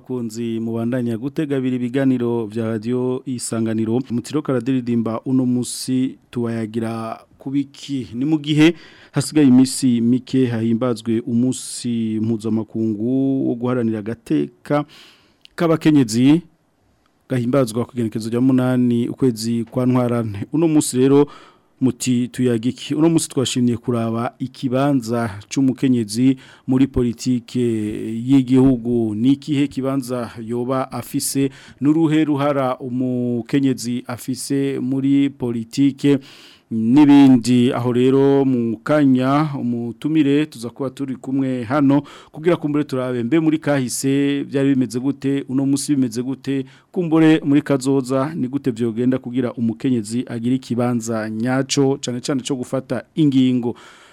bakunzi mubandanya gutega abiri ibiganiro bya radiyo isanganiro umutiro karadiridimba uno munsi tubayagira kubiki ni mu gihe hasigaye imisi mike hahimbazwe umunsi mpuzamakungu wo guharanira agateka k'abakenyezi gahimbazwa ku igenekerezo munani ukwezi kwa ntwarane uno munsi rero muti tuyagiki uno munsi twashimye kuraba ikibanza cy'umukenyezi muri politike y'igihugu ni ikihe kibanza yoba afise n'uruhe ruhara umukenyezi afise muri politike n'ibindi aho rero mu kanya umutumire tuza kuba turi kumwe hano kugira kumbure turabe mbe muri kahise byari bimeze gute uno musi bimeze gute kumbure muri kazoza ni gute byogenda kugira umukenyezi agira ikibanza nyaco cyane cyane cyo gufata ingingo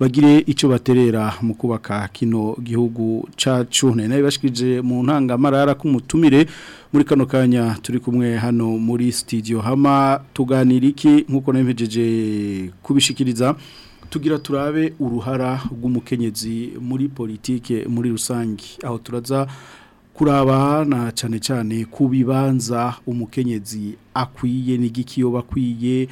bagire icyo baterera mu kubaka kino gihugu cacu nari bashikije mu ntangamarara kumutumire muri kano kanya turi kumwe hano muri studio hama tuganira iki nkuko nemejeje kubishikiriza tugira turabe uruhara rw'umukenyezi muri politike muri rusange aho turaza kuraba na cyane cyane ku bibanza umukenyezi akwiye n'igiki yo bakwiye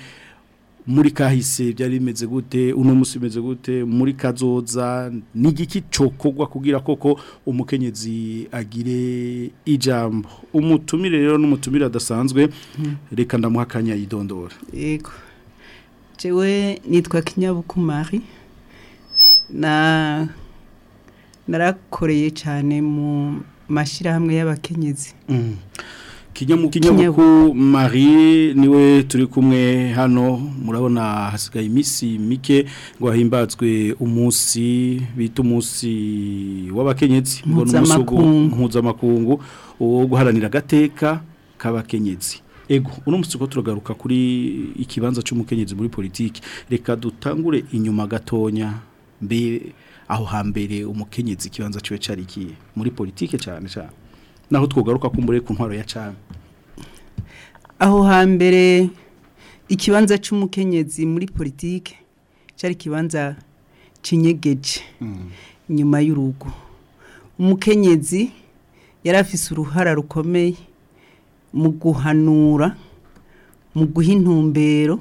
muri kahise byari bimeze gute uno munsi gute muri kazoza n'igiki cokogwa kugira koko umukenyezi agire ijambo umutumire rero n'umutumire adasanzwe hmm. reka ndamuha akanya yego jewe nitwa kinyabuku mari narakoreye cyane mu mashyirahamwe y'abakenyezi mm. kinyabuku marie niwe turi kumwe hano murabona hasigaye imisi mike ngo hahimbatswe umunsi bita umunsi w'abakenyezi mpuzamakungu wo guharanira agateka k'abakenyezi ego uno musiko turagaruka kuri ikibanza cy'umukenyezi muri politiki reka dutangure inyuma gatonya mbe aho hambere umukenyezi ikibanza cyo cyarikiye muri politiki cyane cyane naho twogaruka kumbure ku ntwaro ya cyane aho hambere ikibanza cy'umukenyezi muri politiki cyari ikibanza kinyegeje mm. nyuma y'urugo umukenyezi yari uruhara rukomeye mu guhanura mu guha intumbero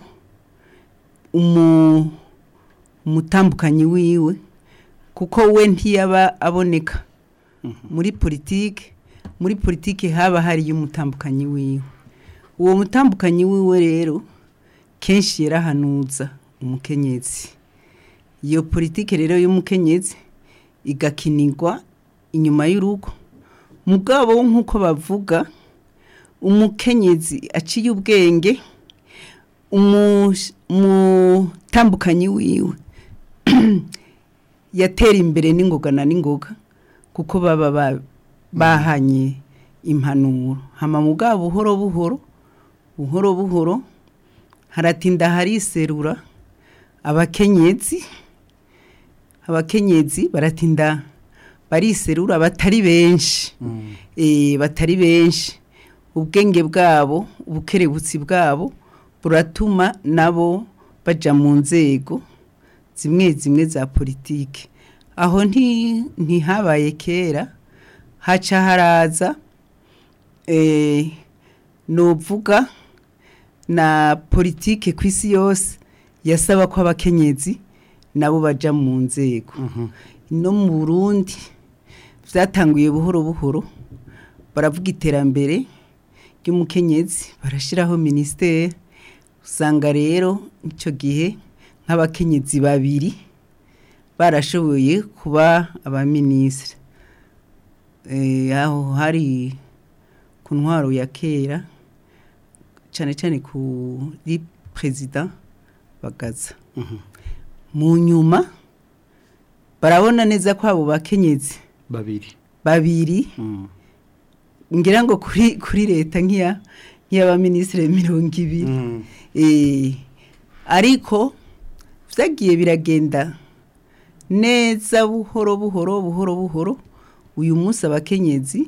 umutambukanyi wiwe kuko we ntiyaba aboneka mm-hmm. muri politiki muri politiki haba hariyo umutambukanyi wiwe uwo mutambukanyi wiwe rero kenshi yarahanuza umukenyezi iyo politiki rero y'umukenyezi igakinirwa inyuma y'urugo mu bwabo nk'uko bavuga umukenyezi aciye ubwenge umutambukanyi wiwe yatera imbere n'ingoga na n'ingoga kuko baba bahanye impanuro hama mu buhoro buhoro buhoro buhoro haratinda hariserura abakenyezi abakenyezi baratinda bariserura batari benshi mm. eh, batari benshi ubwenge bwabo ubukerebutsi bwabo buratuma nabo bajya mu nzego zimwe zimwe za politiki aho ntihabaye kera haca haraza eh, nuvuga na politiki ku isi yose yasaba ko abakenyezi nabo bajya mu nzego mhm. no mu burundi byatanguye buhoro buhoro baravuga iterambere ry'umukenyezi barashyiraho minisiteri usanga rero icyo gihe nk'abakenyezi babiri barashoboye kuba abaminisitiri eh, aho hari ku ntwaro ya kera cyane cyane kuri perezida bagaza mhm. mu nyuma barabona neza ko abo bakenyezi babiri babiri mm. ngira ngo kuri kuri leta nk'iya nk'iy'abaminisitiri mirongo ibiri mm. eh, ariko byagiye biragenda neza buhoro buhoro buhoro buhoro uyu munsi abakenyezi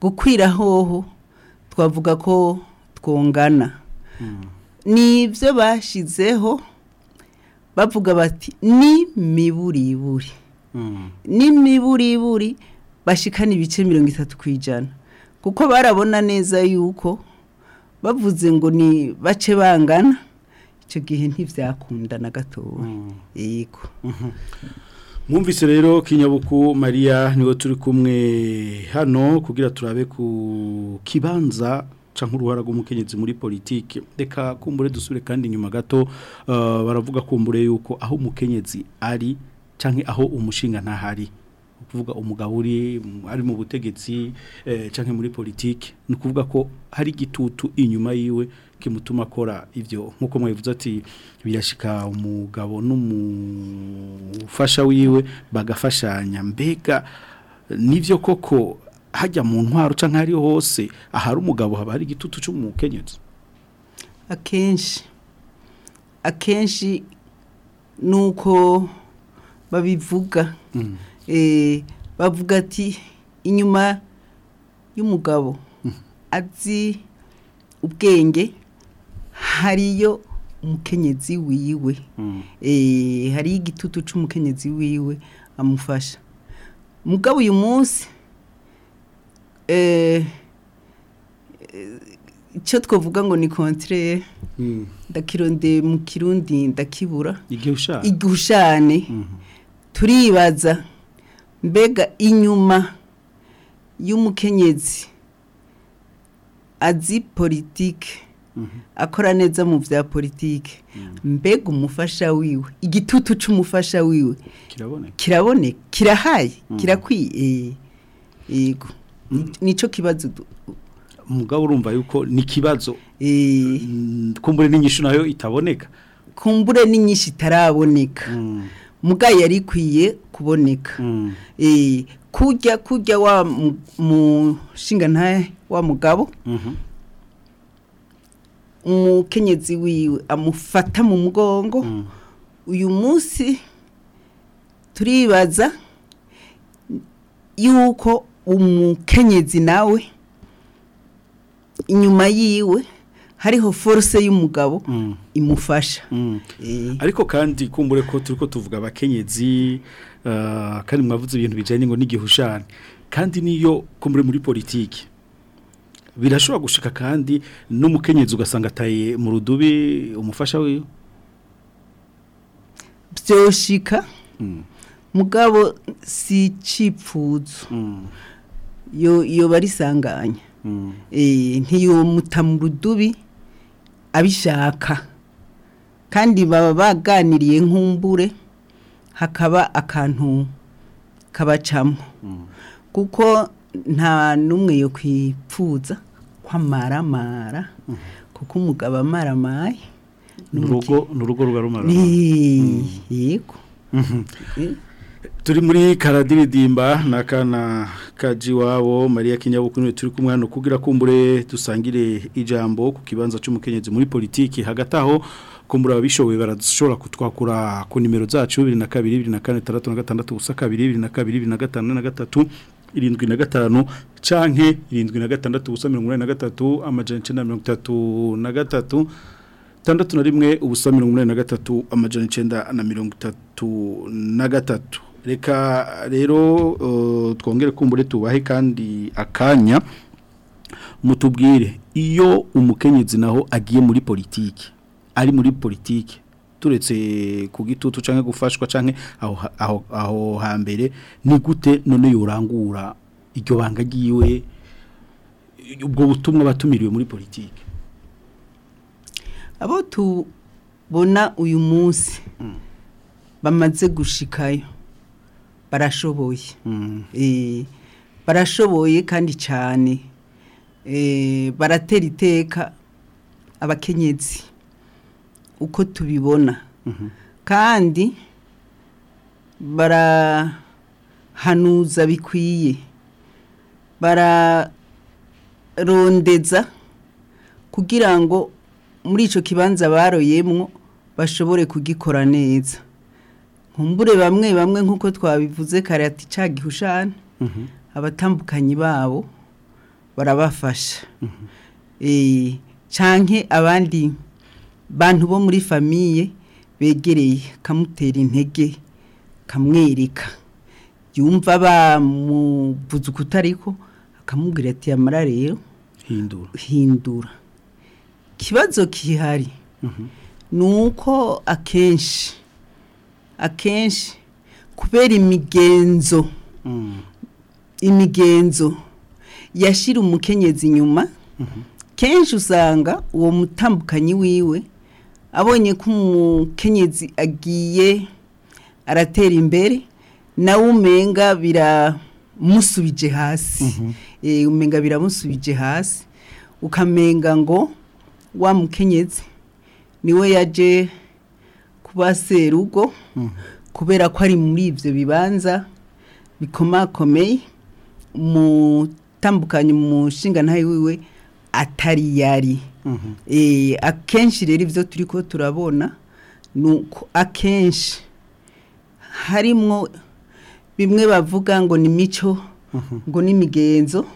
gukwira hoho twavuga ko twungana ni ibyo bashyizeho bavuga bati ni miburiburi ni miburiburi bashikana ibice mirongo itatu ku ijana kuko barabona neza yuko bavuze ngo ni bace bangana icyo gihe ntibyakunda na gatoya mm. yego mm-hmm. mwumvise rero kinyabuku Maria niwe turi kumwe hano kugira turabe ku kibanza ca nk'uruhara rw'umukenyezi muri politiki reka kumbure dusure kandi nyuma gato uh, baravuga kumbure yuko aho mukenyezi ari cyangwa aho umushinga ntahari kuvuga umugabo uri ari mu butegetsi eh, cyangwa muri politiki ni ko hari igitutu inyuma yiwe kimutuma akora ibyo nkuko mwabivuze ati birashika umugabo n'umufasha wiwe bagafashanya mbega nibyo koko hajya mu ntwaro uca nk'aho hose ahari umugabo haba hari igitutu cy'umukenyezi akenshi akenshi ni uko babivuga mm. eh, bavuga ati inyuma y'umugabo mm. azi ubwenge hariyo umukenyezi wiwe hmm. eh, hariyo igitutu cy'umukenyezi wiwe amufasha mugabo uyu munsi eh, icyo twavuga ngo ni kontrere hmm. ndakironde mu kirundi ndakibura igishane hmm. turibaza mbega inyuma y'umukenyezi azi politike akora neza mu bya politiki mm. mbega umufasha wiwe igitutu c’umufasha wiwe kiraboneka kirahaye mm. kirakwiye eh, yego mm. nicyo kibazo umugabo urumva yuko ni ikibazo eh. kumbure n'inyinshi nayo itaboneka kumbure n'inyinshi itaraboneka mugaye yari ikwiye kuboneka eh, kujya kujya wa mushinga ntaye wa mugabo mhm. umukenyezi wiwe amufata mu mugongo mm. uyu munsi turibaza yuko umukenyezi nawe inyuma yiwe hariho force y'umugabo mm. imufasha mm. Eh. ariko kandi kumbure ko turi ko tuvuga abakenyezi ah, kandi mwavuze ibintu bijyanye ngo n'igihushane kandi niyo kumbure muri politiki birashobora gushika kandi n'umukenyezi ugasanga ataye mu rudubi umufasha wiwe byoshika mm. mugabo si cipfuzo mm. yo yo barisanganya mm. eh ntiyo mutamurudubi abishaka kandi baba baganiriye nkumbure hakaba akantu kabacamo kuko nta numwe yo kwipfuza kw'amaramara mm-hmm. kuko umugabo amaramaye ni urugo rubarumarama mm. yego mm-hmm. turi muri karadiridimba na kana kaji wabo Maria Kinyabukunwe turi kumwana kugira kumbure dusangire ijambo ku kibanza cy'umukenyezi muri politiki hagataho kumbura abishoboye barashobora kutwakura ku nimero zacu 22 24 36 gusa 22 25 23 irindwi na gatanu canke irindwi na gatandatu ubusa mirongo inani na gatatu amajana icenda mirongo itatu na gatatu tandatu na rimwe ubusa mirongo inani na gatatu amajana icenda na mirongo itatu na gatatu reka rero uh, twongere kumbure tubahe kandi akanya mutubwire iyo umukenyezi naho agiye muri politiki ari muri politiki turetse ku gitutu cyangwa gufashwa cyangwa aho hambere ni gute none yorangura iryo banga ryiwe ubwo butumwa batumiriwe muri politiki abo tubona uyu munsi hmm. bamaze gushikayo barashoboye hmm. e, barashoboye kandi cyane e, baratera iteka abakenyezi uko tubibona kandi barahanuza bikwiye bararondeza kugira ngo muri icyo kibanza baroyemwo bashobore kugikora neza nkumbure bamwe bamwe nk'uko twabivuze karate ca gihushana mhm. abatambukanyi babo barabafasha mhm. eh, canke abandi bantu bo muri famiye begereye kamutera intege kamwereka yumva bamuvuze ukuta ariko akamubwira ati yamara yo hindura ikibazo gihari mhm. ni uko akenshi akenshi kubera imigenzo mm. imigenzo yashira umukenyezi inyuma mhm. kenshi usanga uwo mutambukanyi wiwe abonye ko umukenyezi agiye aratera imbere nawe umenga biramusubije hasi mhm. eh, umenga biramusubije hasi ukamenga ngo wa mukenyezi niwe yaje kuba serugo mhm. kubera ko ari muri ibyo bibanza bikomakomeye umutambukanye umushinga ntawe wiwe atari yari Mhm. Eh, akenshi rero ibyo turi ko turabona nuko akenshi harimo bimwe bavuga ngo ni mico mhm. ngo n'imigenzo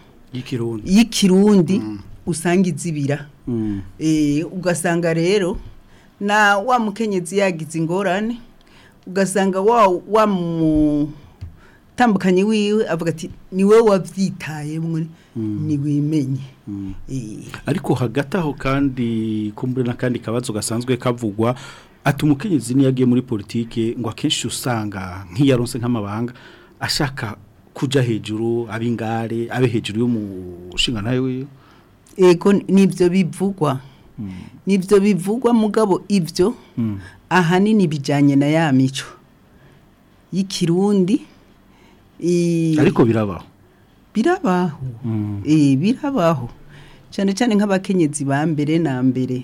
y'ikirundi mm. usanga izibira mm. eh, ugasanga rero na wa mukenyezi yagize ingorane ugasanga wa wa mu atambukanye wiwe avuga ati niwe wowe wabyitayemo mm. ntiwimenye mm. Eh. ariko hagati aho kandi kumbure kandi kabazo gasanzwe kavugwa ati umukenyezi niyo agiye muri politiki ngo akenshi usanga nk'iyaronse nk'amabanga ashaka kujya hejuru ab'ingare abe hejuru y'umushinga nawe wiwe yego nibyo bivugwa mm. nibyo bivugwa mugabo ibyo ahanini bijyanye na ya mico y'ikirundi ariko birabaho birabaho birabaho cyane cyane nk'abakenyezi ba mbere na mbere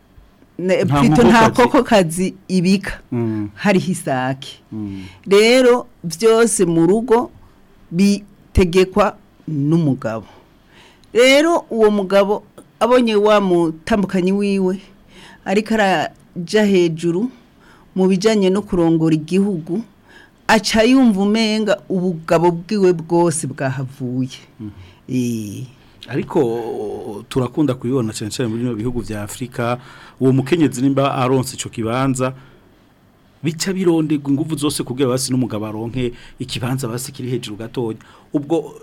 nta koko kazi ibika mm. hari isake mm. rero byose mu rugo bitegekwa n'umugabo rero uwo mugabo abonye wa mutambukanyi wiwe ariko arajya hejuru mu bijyanye no kurongora igihugu aca yumva umenga ubugabo bwiwe bwose bwahavuye mm. eh. ariko turakunda kubibona cyane cyane muri bino bihugu bya afurika uwo mukenyezi nimba aronse icyo kibanza bica birondegwa ingufu zose kubwira basi n'umugabo aronke ikibanza basi kiri hejuru gatoya ubwo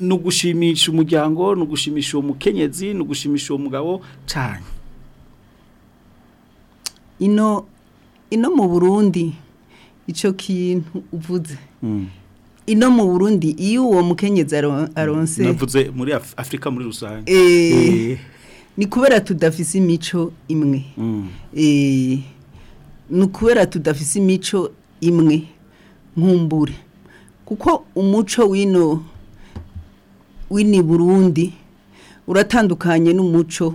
ni ugushimisha umuryango ni ugushimisha uwo mukenyezi ni ugushimisha cyane ino ino mu burundi icyo kintu uvuze mm. ino mu Burundi iyo uwo mukenyezi aronse navuze muri Afrika muri rusange eh, eh ni kubera tudafise imico imwe mm. eh ni kubera tudafise imico imwe nkumbure kuko umuco wino wini Burundi uratandukanye n'umuco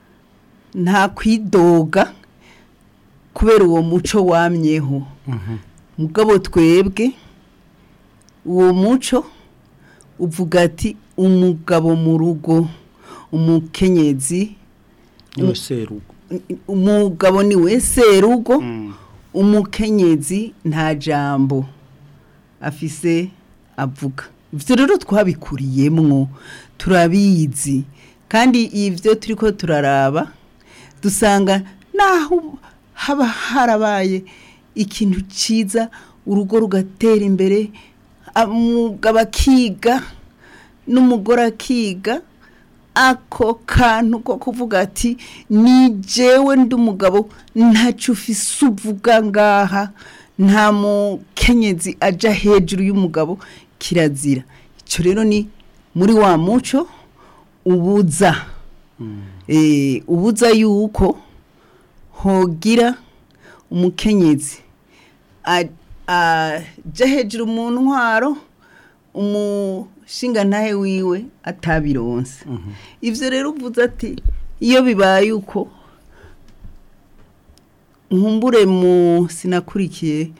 nta kwidoga kubera uwo muco wamyeho mugabo twebwe uwo muco uvuga ati umugabo mu rugo umukenyezi umugabo ni we serugo mm. umukenyezi nta jambo afise avuga ibyo rero twabikuriyemwo turabizi kandi ibyo turi ko turaraba dusanga naho haba harabaye ikintu cyiza urugo rugatera imbere bakiga n'umugore akiga ako kantu ko kuvuga ati nigewe ndi umugabo ntacyo ufise uvuga ngaha nta mukenyezi ajya hejuru y'umugabo kirazira icyo rero ni muri wa muco ubuza mm. eh, ubuza yuko hogira umukenyezi ajya uh, hejuru mu ntwaro umushinga ntahe wiwe atabironse mm-hmm. ibyo rero uvuze ati iyo bibaye uko nkumbure mu sinakurikiye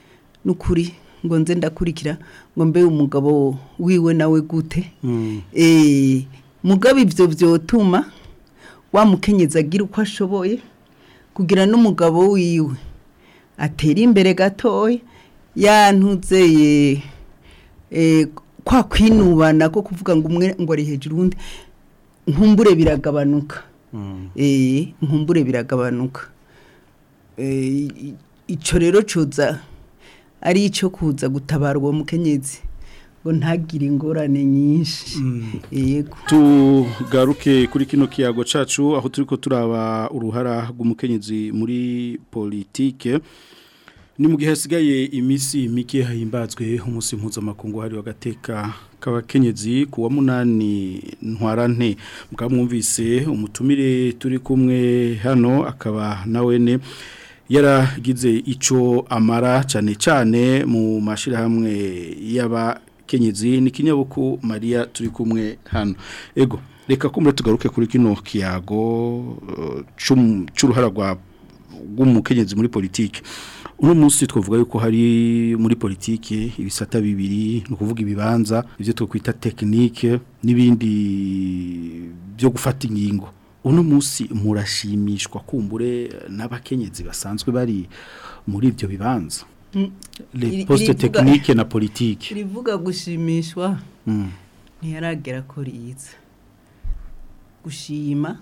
n'ukuri ngo nze ndakurikira ngo mbe umugabo wiwe nawe gute mm. eh, mugabo ibyo byotuma wamukenyeza agira uko ashoboye kugira n'umugabo wiwe atera imbere gatoya yantuze ye eh, kwa kwinubana ko kuvuga ngo umwe ngo ari hejuru undi nkumbure biragabanuka mm. eh, nkumbure biragabanuka eh, icyo rero cyoza ari icyo kuza gutabarwa uwo mukenyezi ngo ntagire ingorane nyinshi mm. yego tugaruke kuri kino kiyago cacu aho turi turaba uruhara rw'umukenyezi muri politike ni mu gihe hasigaye iminsi mike hahimbazwe umunsi mpuzamakungu wahariwe agateka k'abakenyezi ku munani ntwarante mukaba mwumvise umutumire turi kumwe hano akaba nawe ne yaragize icyo amara cyane cyane mu mashyirahamwe y'abakenyezi ni kinyabuku Maria turi kumwe hano ego reka kumure tugaruke kuri kino kiyago eh, cy'uruhara rw'umukenyezi muri politiki uno munsi twavuga yuko hari muri politiki ibisata bibiri ni ukuvuga ibibanza ibyo twakwita tekinike n'ibindi byo gufata ingingo uno munsi murashimishwa kumbure n'abakenyezi basanzwe bari muri ibyo bibanza mm. posite tekinike na politiki rivuga gushimishwa mm. ntiyaragera ko riza gushima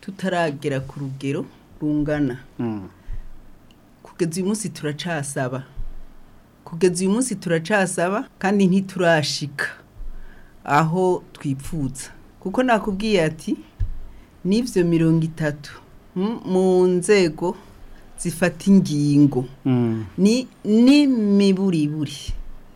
tutaragera ku rugero rungana mm. kugeza uyu munsi turacasaba kugeza uyu munsi turacasaba kandi ntiturashika aho twipfutsa kuko nakubwiye ati n'ibyo mirongo itatu mu nzego zifata ingingo mm. ni miburiburi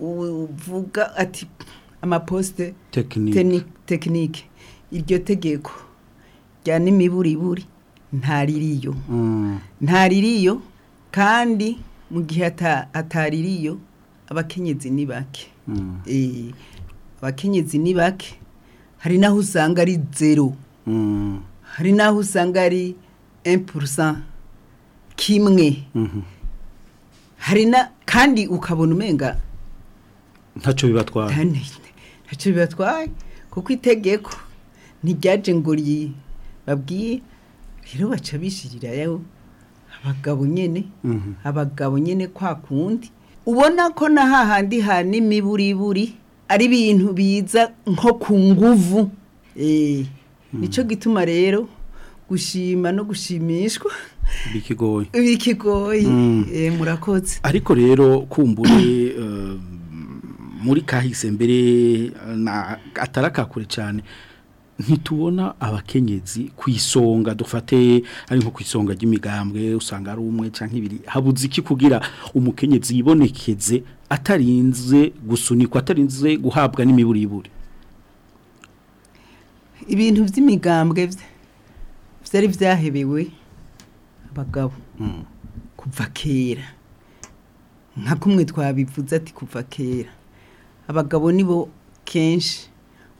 uvuga ati amaposite tekinike iryo tegeko rya n'imiburiburi ntaririyo mm. ntaririyo kandi mu gihe ataririyo abakenyezi ni bake hmm. eh, abakenyezi ni bake hari n'aho usanga ari zero hmm. hari n'aho usanga ari empurusa kimwe hmm. hari na kandi ukabona umenga ntacyo bibatwaye ntacyo bibatwaye kuko itegeko ntiryaje ngo babwiye rero baca bishyirirayo abagabo nyine abagabo nyine kwa kundi ubona ko na hahandi hantu imiburiburi ari ibintu biza nko ku nguvu eh, hmm. nicyo gituma rero gushima no gushimishwa bikigoye bikigoye hmm. eh, murakotse ariko rero kumbure eh, muri kahise mbere atari cyane ntitubona abakenyezi ku isonga dufate ari nko ku isonga ry'imigambwe usanga ari umwe cyangwa ibiri habuze iki kugira umukenyezi yibonekeze atarinze gusunikwa atarinze guhabwa n'imiburiburi ibintu by'imigambwe byari byahebewe abagabo hmm. kuva kera nka kumwe twabivuze ati kuva kera abagabo nibo kenshi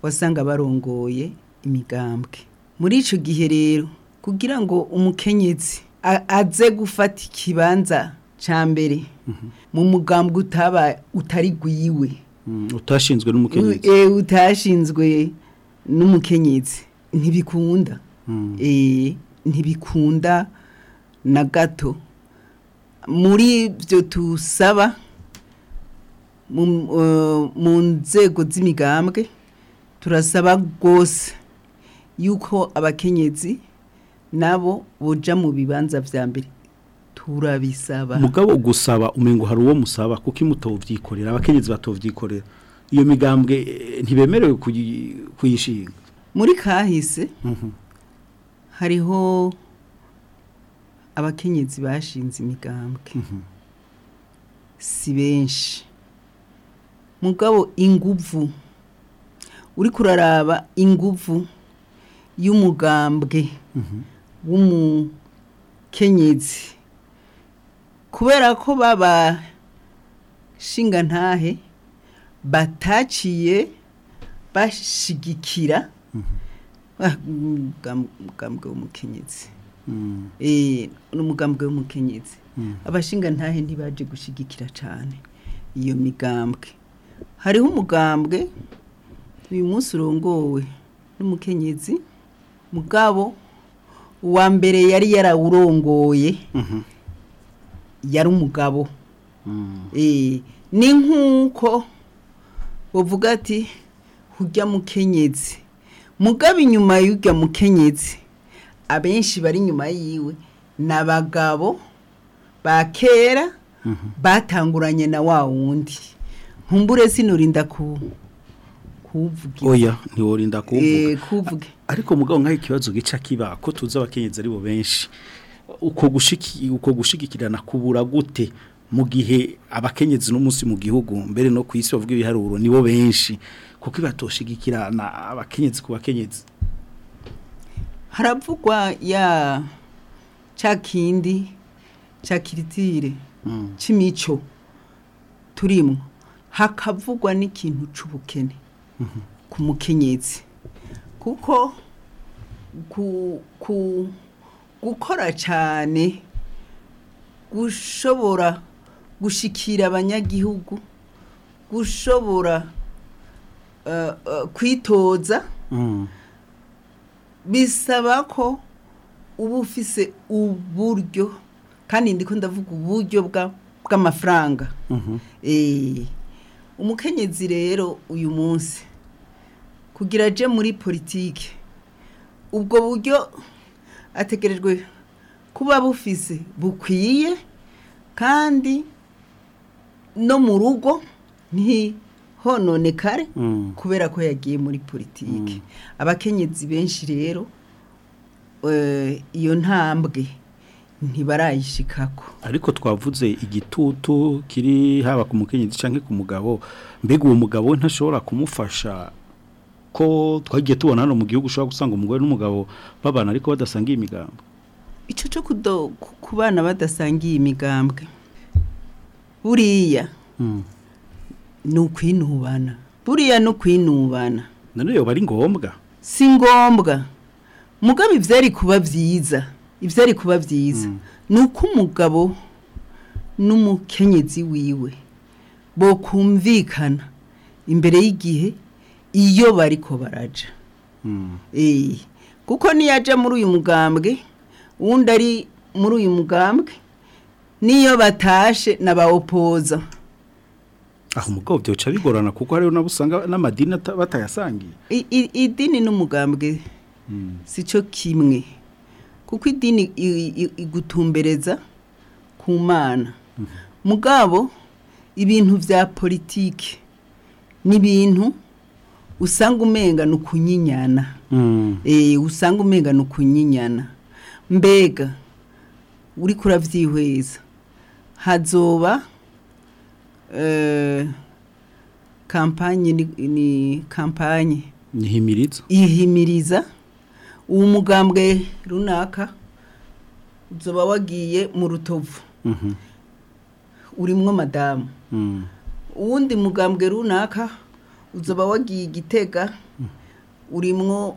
wasanga barongoye imigambwe muri icyo gihe rero kugira ngo umukenyezi aze gufata ikibanza cya mbere mhm. mu mugambwe utaba utari gwiwe mm, utashinzwe n'umukenyezi e, utashinzwe n'umukenyezi ntibikunda mm. e, ntibikunda na gato muri byo tusaba mu e, nzego z'imigambwe turasaba rwose yuko abakenyezi nabo boja mu bibanza vya mbere turabisaba mugabo gusaba umengo hari uwo musaba kuko imutowvyikorera abakenyezi batovyikorera iyo migambwe eh, ntibemerewe kuyishinga muri kahise mhm. hariho abakenyezi bashinze imigambwe mhm. si benshi mugabo inguvu uri kuraraba inguvu y'umugambwe w'umukenyezi kubera ko baba shingantahe bataciye bashyigikira ah, umugambwe w'umukenyezi mm. eh, ni umugambwe w'umukenyezi mm. abashingantahe ntibaje gushyigikira cyane iyo migambwe hariho umugambwe uyu munsi urongowe n'umukenyezi mugabo uwa mbere yari yarawurongoye mhm. yari umugabo mm. eh, ni nk'uko bavuga ati hujya mukenyezi mugabo inyuma y'ujya mukenyezi abenshi bari inyuma yiwe ni abagabo ba kera mhm. batanguranye na wa wundi nkumbure sinuri ndakubu kuvuga oya ntiworinda eh, kuvuga ariko mugabo nkaho ikibazo gica kiba ko tuzi abakenyezi ari bo benshi uko uko gushigikirana kubura gute mu gihe abakenyezi n'umunsi mu gihugu mbere no ku isi bavuga ibiharuro nibo benshi kuko ibatoshigikirana abakenyezi ku bakenyezi haravugwa ya chakindi cakiritire mm. c'imico turimo hakavugwa n'ikintu cy’ubukene ku mukenyetsi kuko gukora cyane gushobora gushikira abanyagihugu gushobora eh, eh, kwitoza mm. bisaba ko ubufise uburyo kandi ndi ndavuga uburyo bwa bw'amafaranga mm-hmm. eh, umukenyezi rero uyu munsi kugira aje muri politiki ubwo buryo ategerejwe kuba bufise bukwiye kandi no mu rugo ntihononekare mm. kubera ko yagiye muri politiki mm. abakenyezi benshi rero eh, iyo ntambwe ntibarayishikako ariko twavuze igitutu kiri haba ku mukenyezi cyangwa ku mugabo mbega uwo mugabo ntashobora kumufasha ko twagiye tubona hano mu gihugu ushobora gusanga umugore n'umugabo babana ariko badasangiye imigambi icyo cyo ku bana badasangiye imigambwe buriya hmm. ni ukwinubana buriya ni ukwinubana nanone ari ngombwa si ngombwa mugabo ibyo kuba byiza ibyo kuba byiza hmm. ni uko umugabo n'umukenyezi wiwe bokumvikana imbere y'igihe iyo bari ko baraja hmm. eh, kuko niyo muri uyu mugambwe uwundi ari muri uyu mugambwe niyo batashe nabawopoza aho umugabo byoca bigorana kuko hariho nabo usanga n'amadini batayasangiye idini n'umugambwe hmm. si cyo kimwe kuko idini igutumbereza ku mana hmm. mugabo ibintu bya politiki nibintu usanga umenga ni ukunyinyana mm. eh, usanga umenga ni ukunyinyana mbega uri kurabyihweza hazoba eh, kampanye ni kampanye yihimiriza uwo mugambwe runaka zoba wagiye mu rutovu mhm. urimwo madamu mm. uwundi mugambwe runaka uzaba wagiye igitega urimo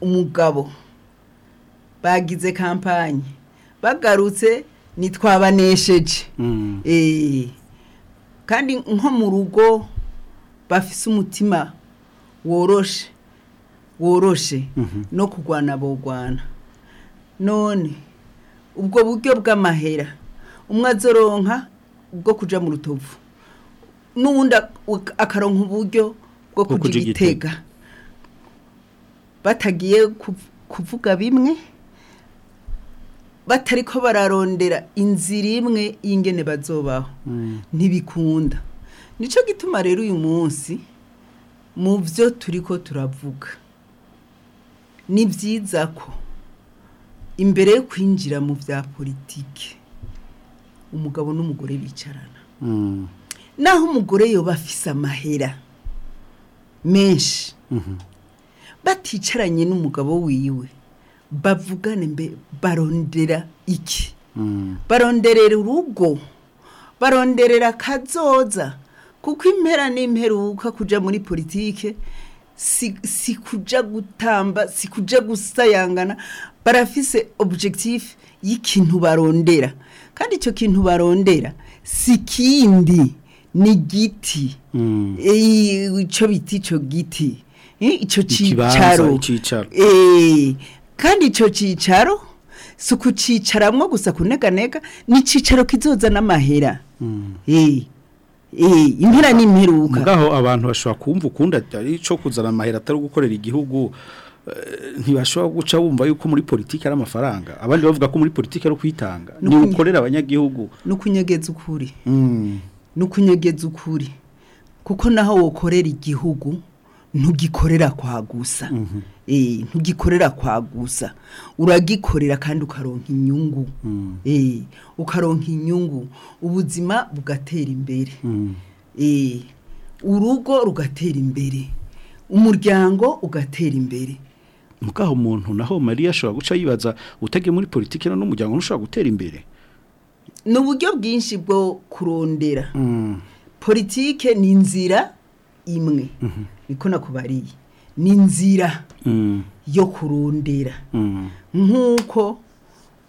umugabo bagize kampanye bagarutse nitwabanesheje mm. eh, kandi nko mu rugo bafise umutima woroshe woroshe mhm. no kurwana bogwana none ubwo buryo bw'amahera umwe azoronka bwo kujya mu rutovu n'ubundi akaronka uburyo bwo kujya batagiye kuvuga bimwe batari ko bararondera inzira imwe y'ingene bazobaho mm. ntibikunda nicyo gituma rero uyu munsi mu byo turi ko turavuga ni byiza ko imbere yo kwinjira mu bya politiki umugabo n'umugore bicarana mm. naho umugore yoba afise amahera menshi mhm. baticaranye n'umugabo wiwe bavugane mbe barondera iki mm. baronderera urugo baronderera kazoza kuko impera n'imperuka kujya muri politike si kujya gutamba si kujya gusayangana barafise objectif y'ikintu barondera kandi icyo kintu barondera si kindi ni igiti mm. icyo biti icyo giti icyo cyicaro kandi icyo cyicaro si ukucicaramwo gusa kuneganega ni icyicaro kizozana amahera mm. impera n'imperuka ngaho abantu bashobora kumva ukunda atari cyo kuzana amahera atari gukorera igihugu eh, ntibashobora guca bumva yuko muri politiki ari amafaranga abandi bavuga ko muri politiki ari kwitanga ni ukorera abanyagihugu no ukunyegeza ukuri mm. ni ukunyegeza ukuri kuko naho wokorera igihugu ntugikorera kwagusa mhm. eh, ntugikorera kwagusa uragikorera kandi ukaronka inyungu mm. eh, ukaronka inyungu ubuzima bugatera imbere mm. eh, urugo rugatera imbere umuryango ugatera imbere mukaho umuntu naho mariya ashobora guca yibaza utege muri politiki n'umuryango ntushobora gutera imbere ni uburyo bwinshi bwo kurondera mm. politike ni inzira imwe mm-hmm. niko nakubariye ni inzira mm. yo kurondera mm. nk'uko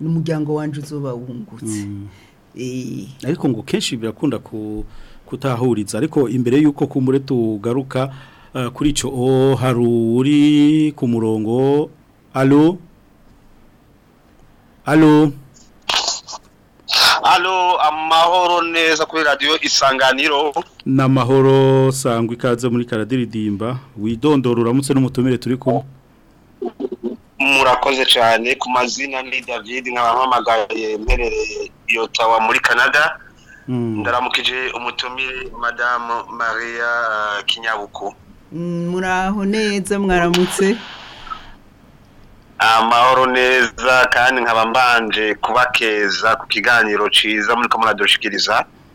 numuryango wanje wanjye uzuba wungutse mm. eh. ariko ngo kenshi birakunda ku kutahuriza ariko imbere y'uko kumbure tugaruka uh, kuri icyo o hari uri ku murongo alo alo alo amahoro neza kuri radio isanganiro ni amahoro sangwa ikaze muri karadiridimba widondora uramutse n'umutumire turi ku murakoze cyane ku mazina ni david nk'abampamagaye mperereye yotawa muri canada Mm. ndaramukije umutumire madamu maria uh, kinyabuko mm, muraho neza mwaramutse amahoro ah, neza kandi nkaba mbanje kubakeza ku kiganiro cyiza muri ko muradushikiriza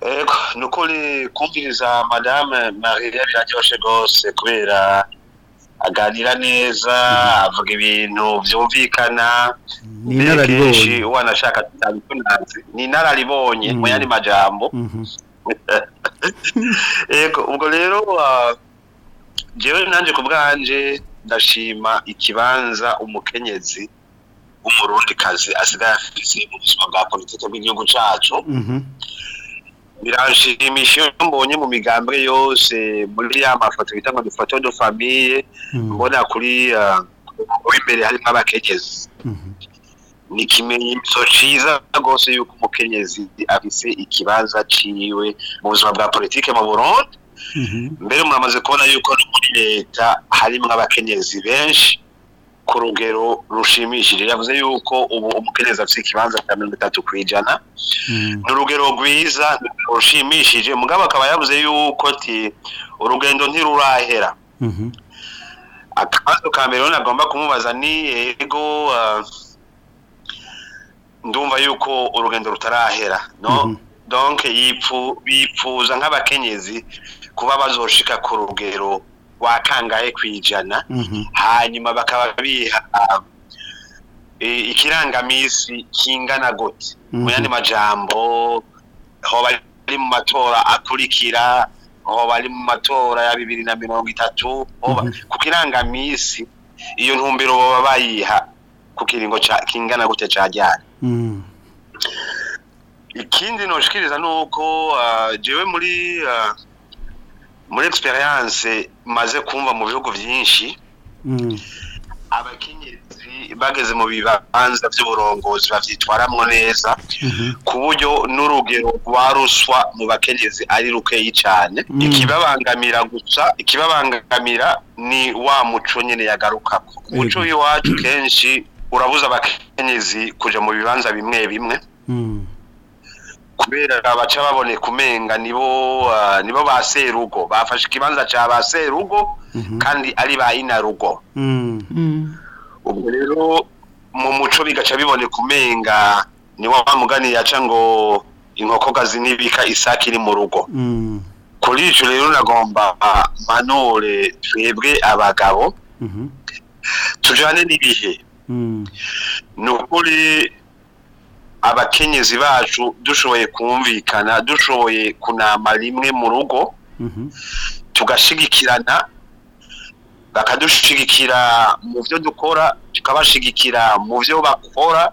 ego ni ukuri kumviriza madame mariya biraryoshe rwose kubera aganira neza mhm. avuga ibintu byumvikana ni inararibonye wanashaka ni inararibonye mu yandi mhm. majambo mhm. yego ubwo rero njyewe nanje ku bwanje ndashima ikibanza umukenyezi w'umurundikazi asigaye afite mu buzima bwa politiki bw'igihugu cyacu biranshimisha iyo mbonye mu migambwe yose muri ya mafoto bita ngo do famiye hmm. mbona kuri w'imbere uh, harimo abakenyezi hmm. ni ikimenyetso cyiza rwose yuko umukenyezi afise ikibanza ciwe mu buzima bwa politike mu burundi hmm. mbere muramaze kubona yuko no muri leta harimo abakenyezi benshi ku rugero rushimishije yavuze yuko ubu umukereza afite ikibanza cya mirongo itatu ku ijana mm. ni urugero rwiza rushimishije mugabo akaba yavuze yuko urugendo ntirurahera mm-hmm. akabazo ka mbere agomba kumubaza ni yego uh, ndumva yuko urugendo rutarahera no mm-hmm. donke bipfuza nk'abakenyezi kuba bazoshika ku rugero wakangaye ku ijana mhm. hanyuma bakaba biha uh, ikirangamisi kingana gute mu mhm. yandi majambo hoba ari mu matora akurikira hoba ari mu matora ya bibiri na mirongo itatu mhm. ku kirangamisi iyo ntumbiro baba bayiha ku cha kingana gute cyajyana ikindi ntushikiriza ni uko uh, jewe muri uh, muri experience maze kumva mu bihugu byinshi mm. abakenyezi bageze mu bibanza by'uburongozi babyitwaramwo neza mm-hmm. ku buryo n'urugero rwaruswa mu bakenyezi ari rukeyi cyane mm. ikibabangamira gusa ikibabangamira ni wa muco nyine yagarukako mm. umuco w'iwacu kenshi urabuza abakenyezi kujya mu bibanza bimwe bimwe kubera baca baboneka umenga nibo ah, nibo ba serugo bafashe ikibanza cya ba serugo mhm. kandi ari ba inarugo mm. Mm. ubwo mu muco bigaca bibone kumenga ni wa mugani yaca ngo inkokokazi ntibika isake iri mu rugo mm. kuri icyo rero nagomba ah, manure twebwe abagabo mhm. tujyane n'ibihe ni ukuri abakenyezi bacu dushoboye kumvikana dushoboye kunama rimwe mu rugo mhm. tugashigikirana bakadushigikira mu byo dukora tukabashigikira mu byo bakora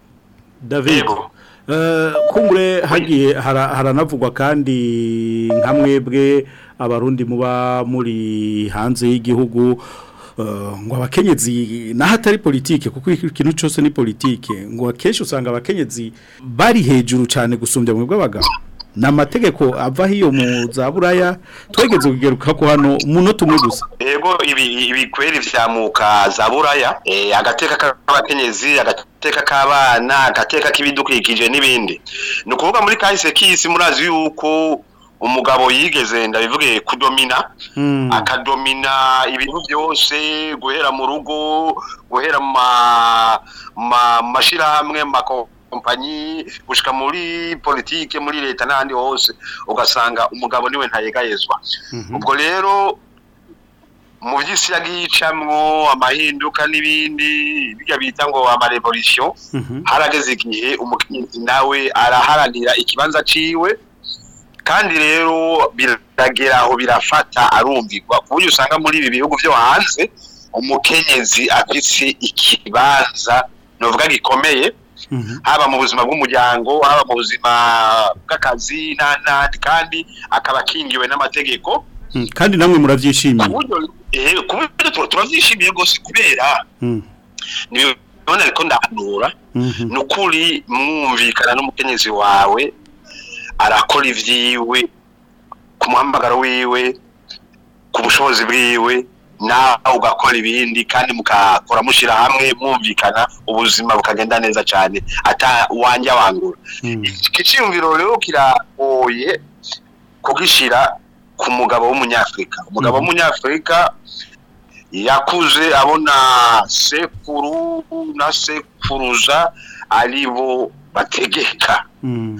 david eh, kumbure hagiye haranavugwa kandi nka mwebwe abarundi muba muri hanze y'igihugu Eh, ngo abakenyezi naho atari politike kuko ikintu cyose ni politike ngo akenshi usanga abakenyezi bari hejuru cyane gusumbya mu bw'abagabo ni ava hiyo mu za twegeze kugeruka ko hano umunota umwe gusa yego ibikweri byamuka za buraya eh, agateka k'abakenyezi agateka k'abana agateka k'ibidukikije n'ibindi ni ukuvuga muri kahise k'isi murazi yuko umugabo yigeze ndabivuge kudomina hmm. akadomina ibintu byose guhera mu rugo guhera mu mashyirahamwe kompanyi gushyika muri politike muri leta na’ndi hose ugasanga umugabo niwe ntayegayezwa hmm. ubwo rero mu by'isi yagiye amahinduka n'ibindi bijya bita ngo amarevolisiyo hmm. harageze igihe umukenyezi nawe araharanira ikibanza ciwe kandi rero biragera aho birafata arumvirwa ku buryo usanga muri ibi bihugu byo hanze umukenyezi afise ikibanza navuga gikomeye mhm. haba mu buzima bw'umuryango haba mu buzima bw'akazi n'andi kandi akaba akingiwe n'amategeko hmm, kandi namwe murabyishimiye ku buryo eh, turabyishimiye rwose kubera hmm. ni bibona ariko ndahanura mhm. ni ukuri mwumvikana n'umukenyezi wawe arakora ibyiwe ku muhamagaro wiwe ku bushobozi bwiwe nawe ugakora ibindi kandi mukakora mushyira hamwe mwumvikana ubuzima bukagenda neza cyane uwanjye awangura iki hmm. cyiyumviro rero kiragoye kugishyira ku mugabo w'umunyafurika umugabo hmm. w'umunyafurika yakuze abona sekuru na sekuruza aribo bategeka hmm.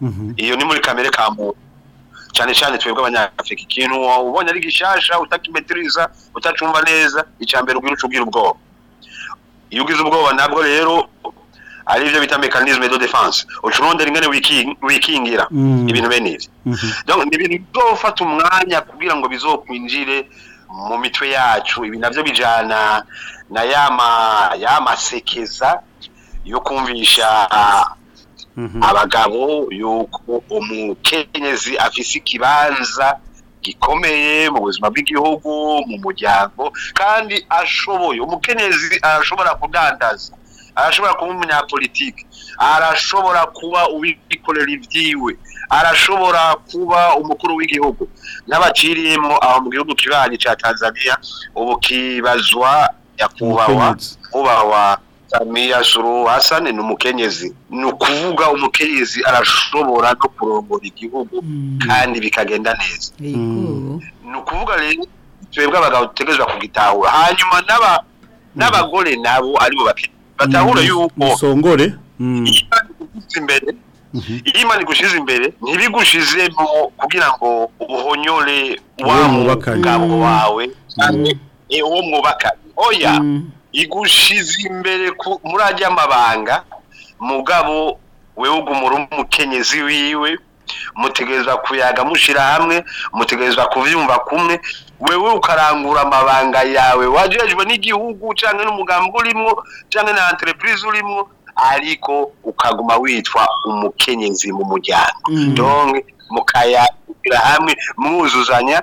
mm-hmm. iyo ni muri kamere ka muntu cyane cyane twebwe abanyafurika ikintu ubonye ari gishasha utakimetiriza utacumva neza icya mbere ubwira uca ubwira ubwoba iyo ugize ubwoba ntabwo rero ari byo bita mekanisme de defense ucurondera ingane wikingira mm. ibintu bene ibi mm-hmm. ni ibintu bizofata umwanya kugira ngo bizokwinjire mu mitwe yacu ibi nabyo bijana na yama masekeza yo kumvisha abagabo yuko umukenyezi afise ikibanza gikomeye mu buzima bw'igihugu mu muryango kandi ashoboye umukenyezi arashobora kudandaza arashobora kuba umunyapolitiki arashobora kuba uwikorera ibyiwe arashobora kuba umukuru w'igihugu n'abakiriyemo aho mu gihugu kibanye cya tanzania ubu kibazwa nyakubahwa kubahwa samiya juru hasani ni umukenyezi ni ukuvuga umukenyezi arashobora no kurongora igihugu mm. kandi bikagenda neza mm. ni ukuvuga rero twebwe abagabo dutegerezwa kugitahura hanyuma n'abagore mm. nabo aribo bakeneye batahura yuko isongore imbere iyo mm-hmm. imana igushize imbere ntibigushize kugira ngo uhonyore wa mugabo wawe uwo mwubakanye oya igushize imbere muri ajya amabanga mugabo wewe ugumura umukenyezi wiwe mutegereza kuyaga mushyira hamwe mutegereza kubyumva kumwe wewe ukarangura amabanga yawe wajejwe n'igihugu cyangwa n'umugambi urimo cyangwa na entereprise urimo ariko ukaguma witwa umukenyezi mu muryango mm. mukayagira hamwe mwuzuzanya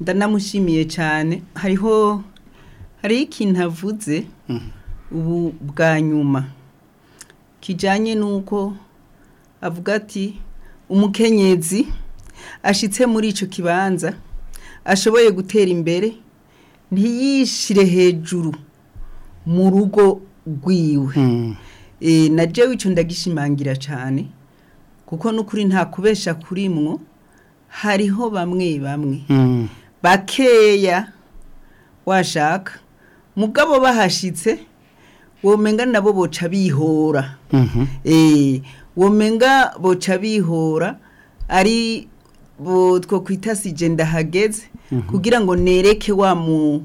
ndanamushimiye cyane hariho hari ikintu avuze mm-hmm. ubu bwa nyuma kijyanye n'uko avuga ati umukenyezi ashyitse muri icyo kibanza ashoboye gutera imbere ntiyishire hejuru mu rugo rwiwe mm-hmm. eh, na je wicyo ndagishimangira cyane kuko n'ukuri nta kubesha kurimwo hariho bamwe bamwe mm-hmm. bakeya washaka mugabo bahashitse womenga nabo boca bihora mhm. eh, womenga boca bihora ari two kwita sije ndahageze mhm. kugira ngo nereke wa mu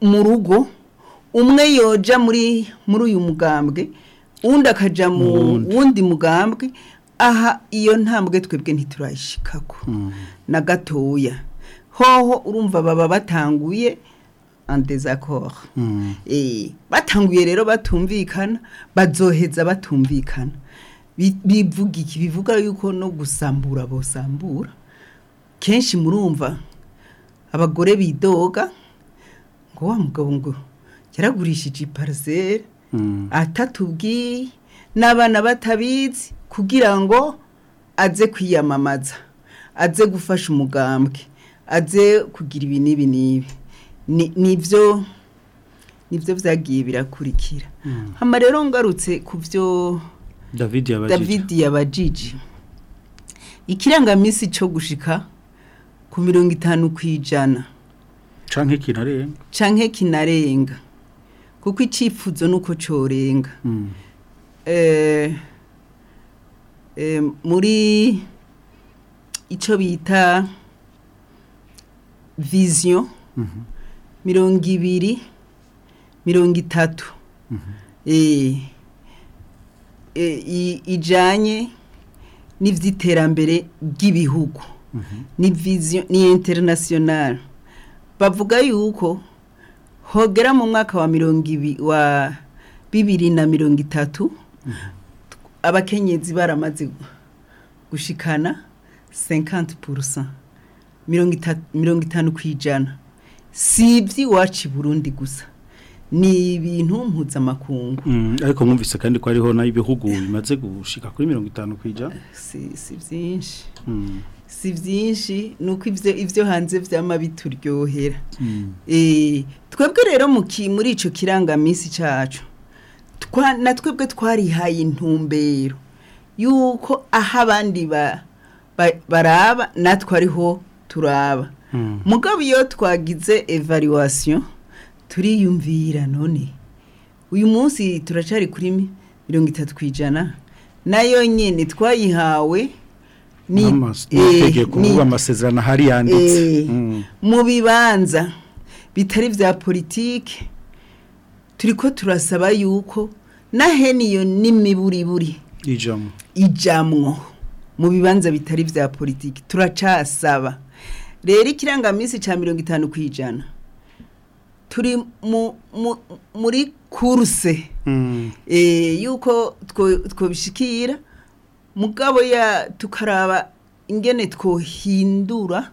mu rugo umwe yoja muri muri uyu mugambwe undi akajya mu wundi mugambwe aha iyo ntambwe twebwe ntiturayishikako mhm. na gatoya hoho urumva baba batanguye andezakora hmm. batanguye rero batumvikana bazoheza batumvikana bivuga iki bivuga yuko no gusambura bosambura kenshi murumva abagore bidoga ngo wa mugabo ngo yaragurishije ipariseri hmm. atatubwiye n'abana batabizi kugira ngo aze kwiyamamaza aze gufasha umugambwe aze kugira ibi n'ibi n'ibi nibyo nibyo byagiye birakurikira hmm. hano rero ngarutse ku byo david yabajiji ikirangaminsi cyo gushika ku mirongo itanu ku ijana canke kinarenga canke kinarenga kuko icyifuzo nuko cyorenga hmm. eh, eh, muri icyo bita viziyo mhm. mirongo ibiri mirongo itatu mhm. eh, eh, ijyanye n'iby'iterambere ry'ibihugu mhm. ni iya interinasiyonari bavuga yuko hogera mu mwaka wa mirongo wa bibiri na mirongo itatu mhm. abakenyezi baramaze gushikana senkanti purusa mirongo itanu ku ijana si iby'iwacu i burundi gusa ni ibintu mpuzamakungu mm, ariko mwumvise kandi ko hariho n'ibihugu bimaze gushika kuri mirongo itanu ku si byinshi mm. si byinshi ni uko ibyo hanze byaba bituryohera mm. e, twebwe rero muri icyo kirangaminsi cyacu na twebwe twarihaye intumbero y'uko aho abandi baraba natwe ariho turaba Hmm. mugabo iyo twagize evaluwasiyo turiyumvira none uyu munsi turacari kuri mirongo itatu ku ijana nayo nyine twayihawe ni eh, amasezerano ahari yanditse eh, hmm. mu bibanza bitari bya politiki turi ko turasaba yuko na naheniyo n'imiburiburi ijamwo mu bibanza bitari bya politiki turacasaba rero ikirangaminsi cya mirongo itanu ku ijana turi muri kuruse mm. eh, y'uko twabishikira mugabo ya tukaraba ingene twohindura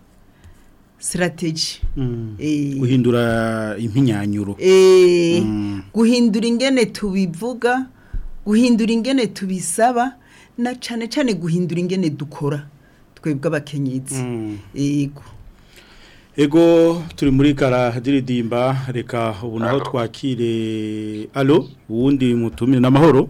sitarategi mm. eh. guhindura impinyanyuro eh, mm. guhindura ingene tubivuga guhindura ingene tubisaba na cyane cyane guhindura ingene dukora twebwe abakenyetsi yego Ego turi muri karadiridimba reka ubu twakire alo uwundi mutumire n'amahoro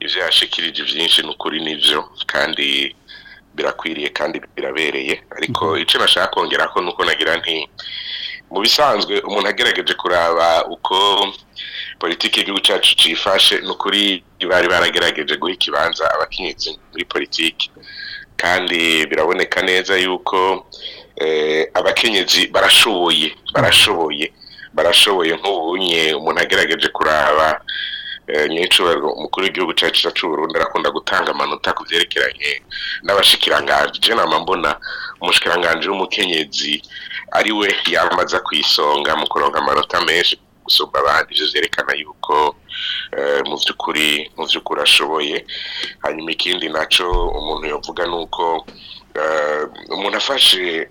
ibyo yashikirije byinshi ni ukuri nibyo kandi birakwiriye kandi birabereye ariko mm. icyo nashaka kongera ko nuko nagira nti mu bisanzwe umuntu agerageje kuraba uko politiki y'igihugu cyacu cyifashe ni ukuri bari baragerageje guha ikibanza abakenyezi muri politiki kandi biraboneka neza yuko eh, abakenyezi barashoboye barashoboye barashoboye nk'ubunye umuntu agerageje kuraba Eh, nyir'icyubahiro umukuru w'igihugu cyacu cyacu Burundi arakunda gutanga amanota ku byerekeranye n'abashikiranganji je nama mbona umushikiranganji w'umukenyezi ari we yamaza ku isonga mu kuronka amanota menshi gusumba abandi ivyo vyerekana yuko eh, mu by'ukuri mu by'ukuri ashoboye hanyuma ikindi naco umuntu yovuga nuko eh, umuntu afashe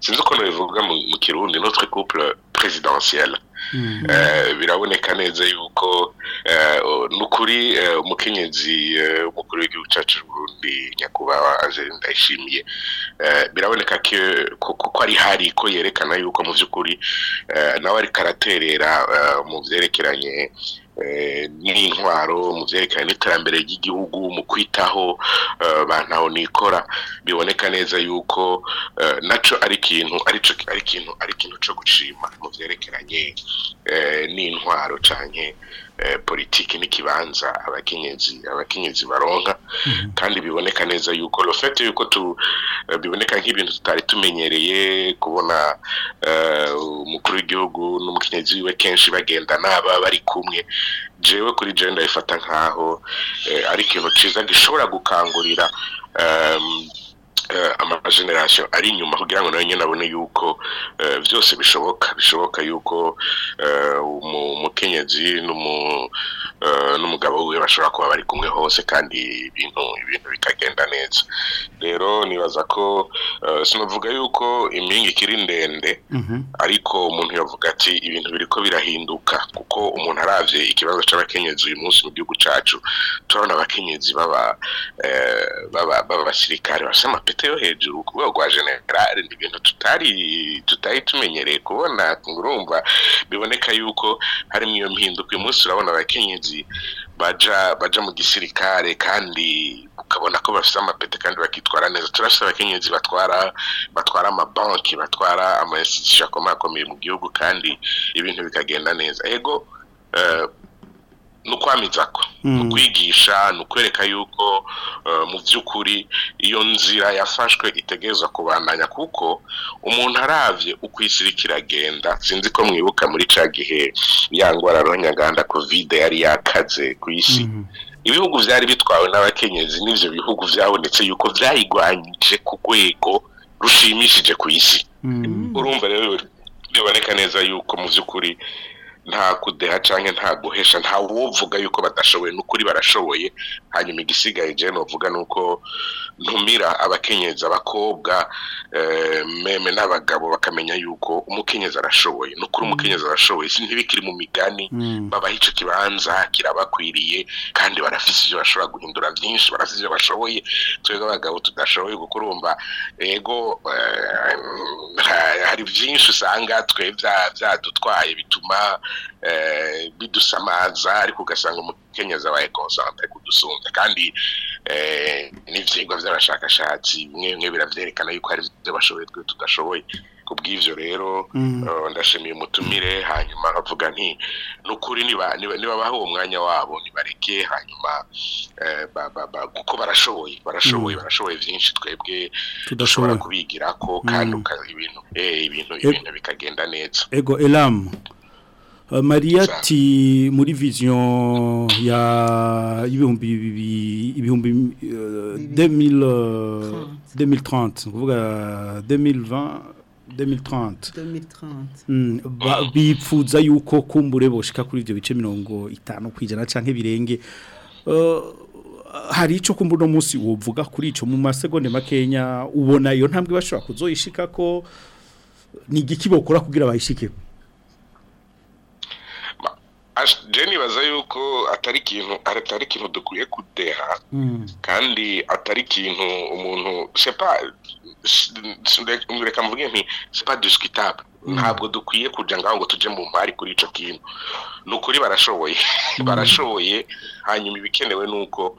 sinzi ukuntu bivuga mu kirundi notre couple présidentielle Mm. Eh, biraboneka neza yuko eh, ni ukuri eh, umukenyezi umukuru w'igihugu cyacu Burundi nyakubahwa azere ndayishimiye biraboneka ko ari hari ko yerekana yuko mu by'ukuri nawe ari karaterera mu byerekeranye Eh, n'intwaro mu byerekanye n'iterambere ry'igihugu mu kwitaho eh, bantaho nikora biboneka neza yuko eh, nacyo ari ikintu ari ikintu cyo gushima mu byerekeranye n'intwaro cyane Eh, politiki n'ikibanza abakenyezi abakenyezi baronka mhm. kandi biboneka neza yuko rufete yuko tu eh, biboneka nk'ibintu tutari tumenyereye kubona eh, umukuru w'igihugu n'umukenyezi wiwe kenshi bagenda baba bari kumwe jewe kuri genda bifata nkaho ari ikintu cyiza gishobora gukangurira Eh, amajenerasiyo ari inyuma kugira ngo nawe nyine abone yuko eh, byose bishoboka bishoboka yuko eh, umukenyezi n'umugabo we bashobora kuba bari kumwe hose kandi ibintu ibintu bikagenda neza rero nibaza ko sinavuga yuko impinga ikiri ndende mhm. ariko umuntu yavuga ati ibintu biri ko birahinduka kuko umuntu arabye ikibazo cy'abakenyezi uyu munsi mu gihugu cyacu turabona abakenyezi baba baba basirikare bafite amapeti leta yo hejuru ku rwego generali ni ibintu tutari tutari tumenyereye kubona urumva biboneka yuko harimo iyo mpinduka uyu munsi urabona abakenyezi baja baja mu gisirikare kandi ukabona ko bafite amapeti kandi bakitwara neza turafite abakenyezi batwara batwara amabanki batwara ama akomeye akomeye mu gihugu kandi ibintu bikagenda neza ego eh, ni ukwamiriza ko mm. ni ukwigisha ni ukwereka yuko uh, mu by'ukuri iyo nzira yafashwe itegereza kubandanya kuko umuntu arabye uko isi kiragenda sinzi ko mwibuka muri cya gihe ya ndwara y'abanyaganda kovide yari yakaze ku isi mm-hmm. ibihugu byari bitwawe n'abakenyezi n'ibyo bihugu byabonetse yuko byayigwanyije ku rwego rushimishije ku isi mm. urumva rero biboneka neza yuko mu by'ukuri nta kudeha cyangwa nta guhesha nta uvuga yuko badashoboye n'ukuri barashoboye hanyuma igisigaye jene uvuga ni uko ntumira abakenyezi abakobwa eh, meme n'abagabo bakamenya yuko umukenyezi arashoboye nukuri ukuri mm. umukenyezi arashoboye si ntibikiri mu migani mm. babaha icyo kibanza kirabakwiriye kandi barafite ibyo bashobora guhindura byinshi barafite ibyo bashoboye twebwe abagabo tudashoboye gukurumba ego eh, hari byinshi usanga twe byadutwaye bituma Eh, bidusamaza ariko ugasanga umukenyezi abaye konsante kudusumbya kandi eh, n'ibyigwa by'abashakashatsi bimwe bimwe birabyerekana yuko hari ibyo bashoboye twe tudashoboye kubw'ibyo rero mm. eh, ndashimiye umutumire hanyuma nkavuga nti n'ukuri niba baha uwo mwanya wabo ntibareke hanyuma kuko barashoboye barashoboye mm. barashoboye byinshi twebwe tudashobora kubigira ko kandi mm. ibintu e ibintu bikagenda neza ego elamu Uh, mariya ati muri vision ya ibihumbi ibihumbi demile demile taranti ni 2030 bipfuza yuko kumbure boshika kuri ivyo bice 50 kwijana canke birenge uh, hari ico kumbura no munsi wovuga kuri ico mu masegonde makenya ubona iyo ntambwe bashobora kuzoyishika ko ni igiki kugira bayishike Jenny baza yuko atari ikintu atari ikintu dukwiye kudeha hmm. kandi atari ikintu umuntu sepa reka mvuge nti sepa disikitabu hmm. ntabwo dukwiye kujya ngaho ngo tujye mu mpari kuri icyo kintu ni ukuri barashoboye hmm. barashoboye hanyuma ibikenewe ni uko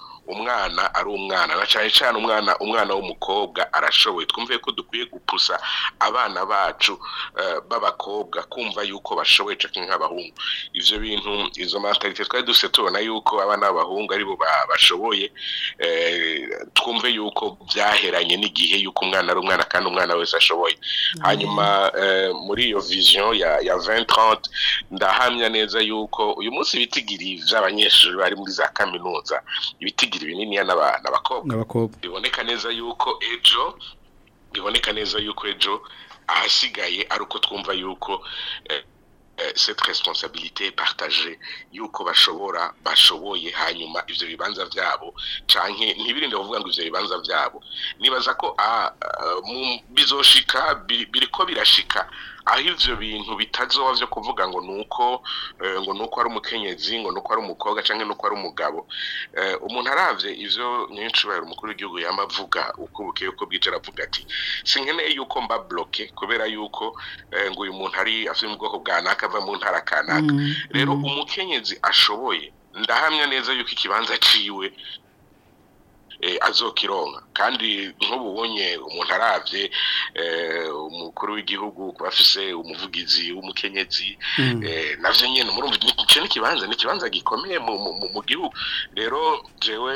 umwana ari umwana na cyane cyane umwana umwana w'umukobwa arashoboye twumve ko dukwiye gupusa abana bacu eh, b'abakobwa kumva yuko bashoboye nk'abahungu ibyo bintu izo matarite twari dusize tubona yuko abana b'abahungu aribo bashoboye eh, twumve yuko byaheranye n'igihe yuko umwana ari umwana kandi umwana wese ashoboye mm. hanyuma eh, muri iyo vision ya ventrante ndahamya neza yuko uyu munsi ibitigiri by'abanyeshuri bari muri za kaminuza ibiti bigira ibininiya n'abakobwa biboneka neza yuko ejo biboneka neza yuko ejo ahasigaye ari uko twumva yuko eh, eh, cette responsabilité partagée yuko bashobora bashoboye hanyuma ibyo bibanza byabo canke ntibirinde kuvuga ngo ibyo bibanza byabo nibaza ko ah, bizoshika biri ko birashika aho ibyo bintu bitazoba byo kuvuga ngo ni uko eh, ngo ni uko ari umukenyezi ngo ni uko ari umukobwa cyangwa ni uko ari umugabo eh, umuntu arabye ibyo nyinshi ubaye umukuru w'igihugu yamavuga avuga uko bukeye uko bwije aravuga ati sinkeneye yuko mba buroke kubera yuko eh, ngo uyu muntu ari afite mu bwoko bwa naka ava mu ntara kanaka mm, rero mm. umukenyezi ashoboye ndahamya neza yuko ikibanza ciwe E, azokironka kandi nk'ububonye umuntu arabye e, umukuru w'igihugu kuba afise umuvugizi w'umukenyezi hmm. e, nabyo nyine murumva icyo ni ikibanza ni ikibanza gikomeye mu gihugu rero jewe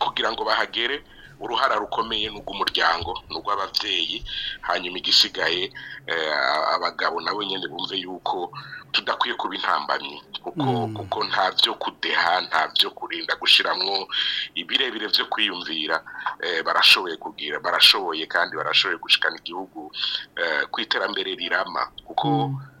kugira ngo bahagere uruhara rukomeye ni urw'umuryango ni urw'ababyeyi hanyuma igisigaye eh, abagabo nabo nyine bumve yuko tudakwiye kuba intambamyi hmm. kuko nta byo kudeha nta byo kurinda gushyiramo ibirebire byo kwiyumvira eh, barashoboye kugira barashoboye kandi barashoboye gushikana igihugu eh, ku iterambere rirama kuko hmm.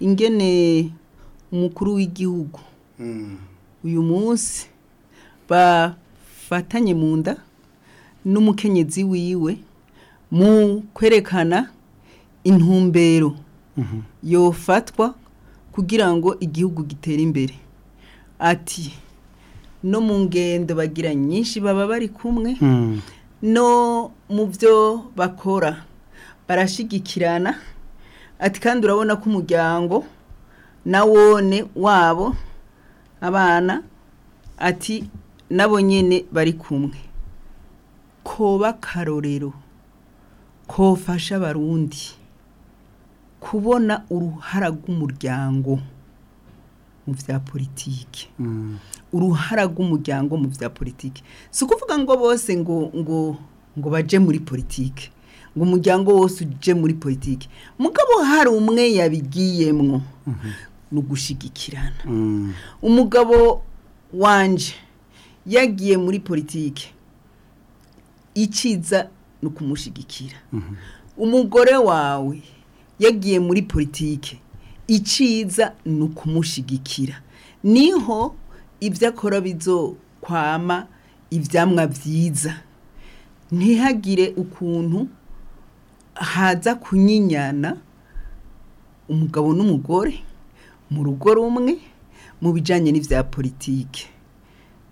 ingene umukuru w'igihugu hmm. uyu munsi bafatanye mu nda n'umukenyezi wiwe mu kwerekana intumbero mhm. yofatwa kugira ngo igihugu gitere imbere ati no mu ngendo bagira nyinshi baba bari kumwe mm. no mu byo bakora barashigikirana ati kandi urabona ko umuryango na wabo abana ati nabo nyine bari kumwe koba akarorero kofasha barundi kubona uruhara rw'umuryango mu bya politiki mm. uruhara rw'umuryango mu bya politiki si ukuvuga ngo bose ngo ngo ngo baje muri politiki ngo umuryango wose uje muri politiki mugabo hari umwe yabigiyemo mm-hmm. ni ugushigikirana mm. umugabo wanje yagiye muri politiki ikiza ni ukumushyigikira mm-hmm. umugore wawe yagiye muri politiki iciza ni ukumushigikira niho ibyo akora bizokwama ibyamwa byiza ntihagire ukuntu haza kunyinyana umugabo n'umugore mu rugo rumwe mu bijyanye n'ibya politiki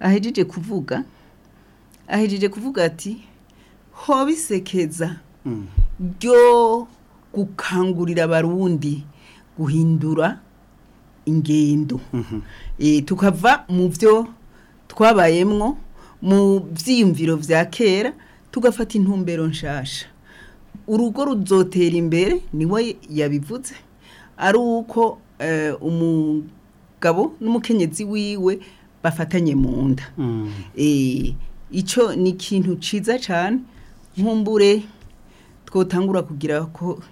ahejeje kuvuga ahejeje kuvuga ati hobisekeza bisekeza hmm. ryo gukangurira abarundi guhindura ingendo mhm. eh, tukava mu byo twabayemwo mu byiyumviro bya kera tugafata intumbero nshasha urugo ruzotera imbere niwe yabivuze ari uko eh, umugabo n'umukenyezi wiwe bafatanye mu nda mm. eh, icyo ni ikintu cyiza cyane nkumbure twotangura kugira ko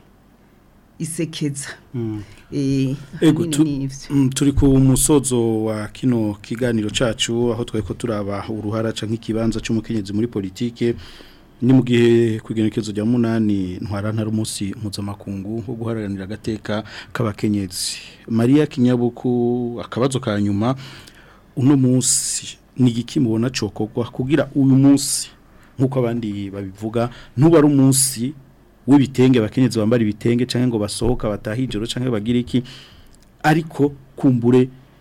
isekeza mm. eh, mm, turi ku musozo wa kino kiganiro cyacu aho twari ko turaba uruhara cyangwa ikibanza cy'umukenyezi muri politike ni mu gihe ku rya munani ntwara ntari umunsi mpuzamakungu wo guharanira agateka k'abakenyezi Maria kinyabuku akabazo ka nyuma uno munsi ni igiki mubona cokogwa kugira uyu munsi nk'uko abandi babivuga ntuba ari umunsi w'ibitenge abakenyezi bambara ibitenge cyangwa ngo basohoka batahijoro cyangwa bagire iki ariko kumbure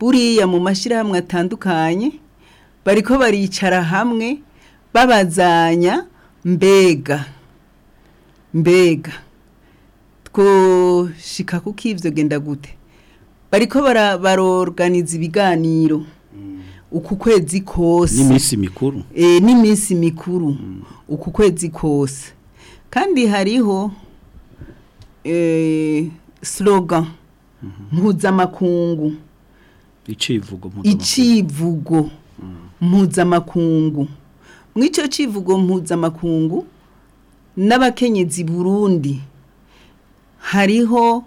buriya mu mashyirahamwe atandukanye bari ko baricara hamwe babazanya mbega mbega twoshika kuko ibyo genda gute bari ko baroganiza ibiganiro mm. uku kwezi kose n'iminsi mikuru eh, n'iminsi mikuru mm. uku kwezi kose kandi hariho E, slogan mpuzamakungu mhm. icivugo mpuzamakungu mm. mu icyo kivugo mpuzamakungu n'abakenyezi burundi hariho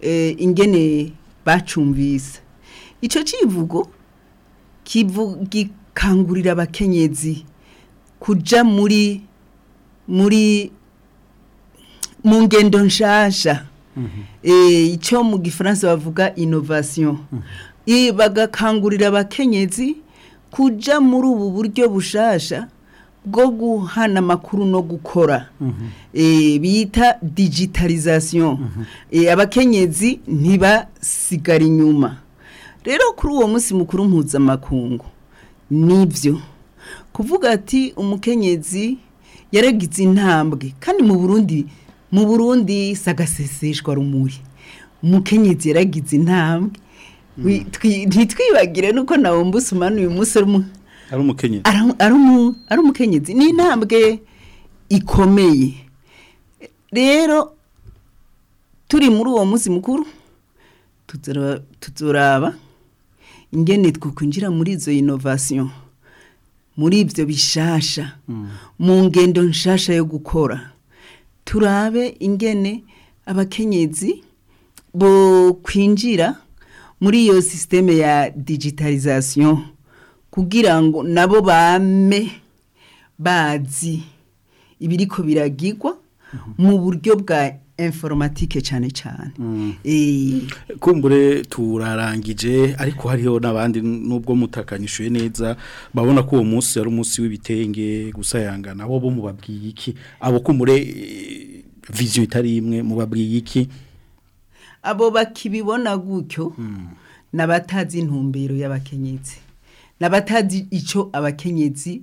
e, ingene bacumvise icyo kivugo gikangurira abakenyezi kujya muri muri mu ngendo mhm. eh, icyo mu gifaransa bavuga innovation mhm. eh, bagakangurira abakenyezi kujya muri ubu buryo bushasha bwo guhana amakuru no gukora mhm. eh, bita digitalizasiyo abakenyezi ntibasigara inyuma rero kuri uwo munsi mukuru mpuzamakungu nibyo kuvuga ati umukenyezi yaragize intambwe kandi mu burundi mu burundi sagaseseshwa rumuri umukenyezi yaragize intambwe mm. ntitwibagire nuko nawe mbusumane uyu munsi ari umukenyezi ni intambwe ikomeye rero turi muri uwo munsi mukuru tuzuraba ingene twakwinjira muri izo inovasiyo muri ibyo bishasha mm. mu ngendo nshasha yo gukora turabe ingene abakenyezi bo kwinjira muri iyo sisiteme ya digitalizasiyo kugira ngo nabo bame bazi ibiriko biragigwa mu buryo bwa informatike cyane cyane mm. kumbure turarangije ariko hariho n'abandi nubwo mutakanyishuye neza babona ko uwo munsi ari umunsi w'ibitenge gusayangana bo bo mubabwiye iki abo kumure eh, viziyo itari imwe mubabwiye iki abo bakibibona gutyo mm. n'abatazi intumbero y'abakenyezi n'abatazi icyo abakenyezi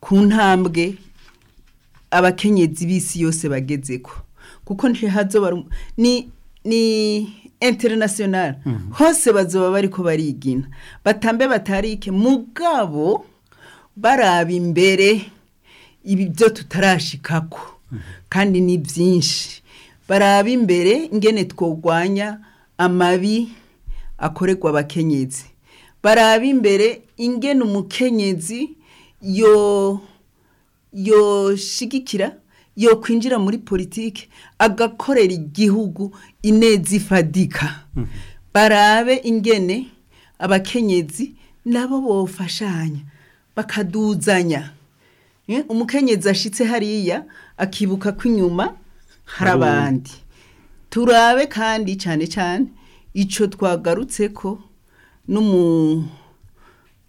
ku ntambwe abakenyezi b'isi yose bageze ko kuko ni ni interinasiyonari mhm. hose bazoba bari ko barigina batambe batarike mugabo baraba imbere ibyo tutarashikako mhm. kandi ni byinshi baraba imbere ingene twogwanya amabi akorerwa abakenyezi baraba imbere ingene umukenyezi yo yoshigikira yo kwinjira muri politiki agakorera igihugu ineza ifadika mhm. barabe ingene abakenyezi nabo bofashanya bakaduzanya eh, umukenyezi ashitse hariya akibuka ko inyuma hari abandi turabe kandi cyane cyane icyo twagarutse ko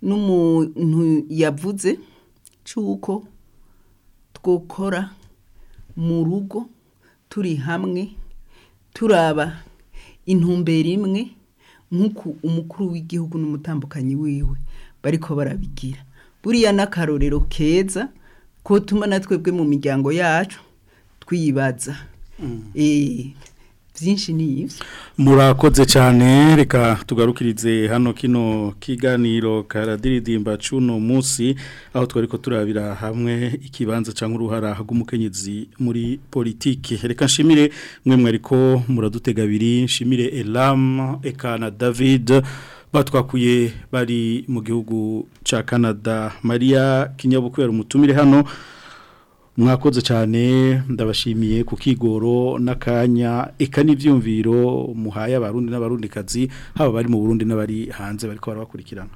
n'umuntu yavuze cy'uko twokora mu rugo turi hamwe turaba intumbero imwe nk’uko umukuru w'igihugu n'umutambukanyi wiwe bariko barabigira buriya n'akarorero keza ko tuma na twebwe mu miryango yacu twibaza mm. eh, byinshi ni murakoze cyane reka tugarukirize hano kino kiganiro karadiridimba cy'uno munsi aho twari ko turabira hamwe ikibanza cyangwa uruhara rw'umukenyezi muri politiki reka nshimire mwe mwari ko muradutega abiri nshimire elamu ekana david batwakuye bari mu gihugu cya canada maria kinyabukwe umutumire hano mwakoze cyane ndabashimiye ku kigoro n'akanya eka n'ibyumviro muhaye abarundi n'abarundikazi haba bari mu burundi n'abari hanze bari barabakurikirana